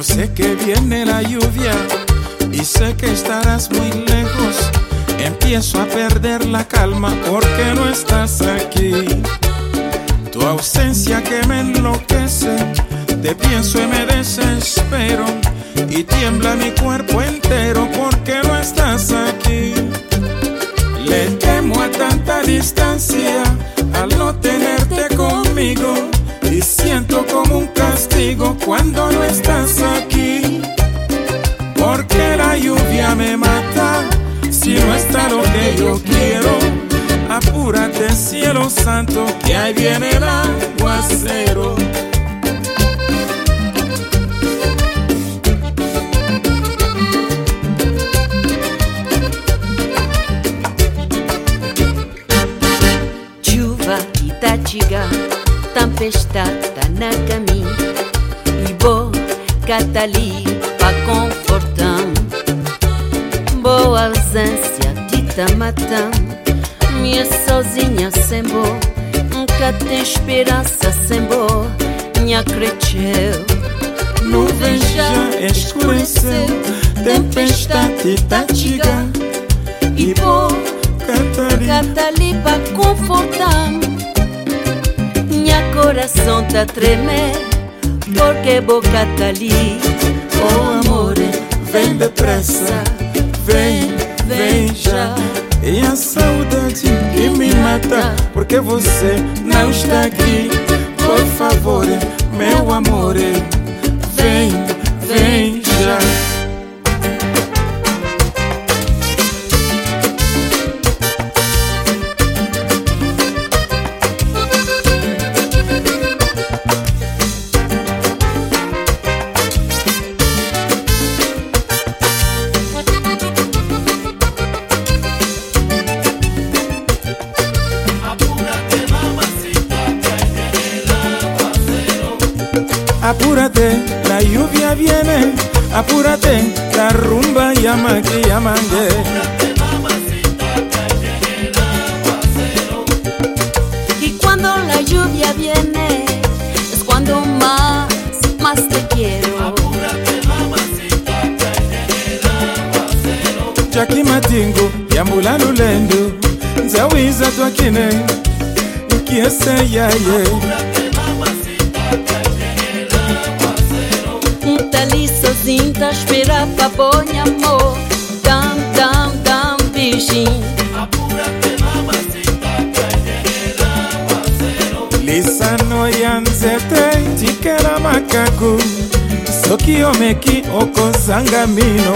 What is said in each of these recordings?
Yo sé que viene la lluvia y sé que estarás muy lejos. Empiezo a perder la calma porque no estás aquí. Tu ausencia que me enloquece, te pienso y me desespero. Y tiembla mi cuerpo entero porque no estás aquí. Le temo a tanta distancia al no tenerte conmigo. Y siento como un castigo cuando no estás aquí. Porque la lluvia me mata si no está lo que yo quiero. Apúrate, cielo santo, que ahí viene el aguacero. Itachiga, tempestade na caminho E bo Catali pa confortar Boa ausência de tamatã. Minha sozinha sem bo Nunca tem esperança sem bo Minha cresceu. Nuvem já escureceu, tempestade tá chegando. E bo Catarina, Catali pra confortar coração tá tremer Porque boca tá ali Oh amore, vem depressa, vem, vem já. E a saudade que me mata, porque você não está aqui. Por favor, meu amor, Apúrate, la lluvia viene. Apúrate, la rumba llama que llamangue. Y cuando la lluvia viene Es cuando más, más te quiero Jackie Matingo, Yambula Lulendo, Nzawiza Twakine, Kiese Yaye. Tá esperava bonha amor Tam, tam, tam, bichinho Apúrate mamacita que ayer era Lisano yanzete tikela makaku soki omeki okozanga mino.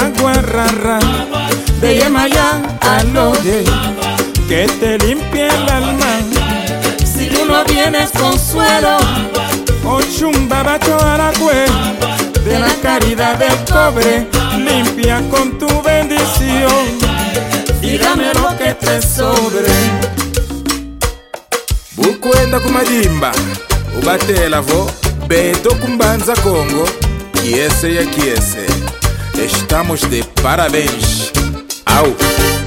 Agua, agua rara de Yemaya alode que te limpie el alma. Si tú no tienes consuelo ochumba bacho aragüe de la caridad del cobre limpia con tu bendición. Y dame lo que te sobre. Bukwenda kumadimba ubatela vo beto kumbanza congo kiese ya kiese estamos de parabéns au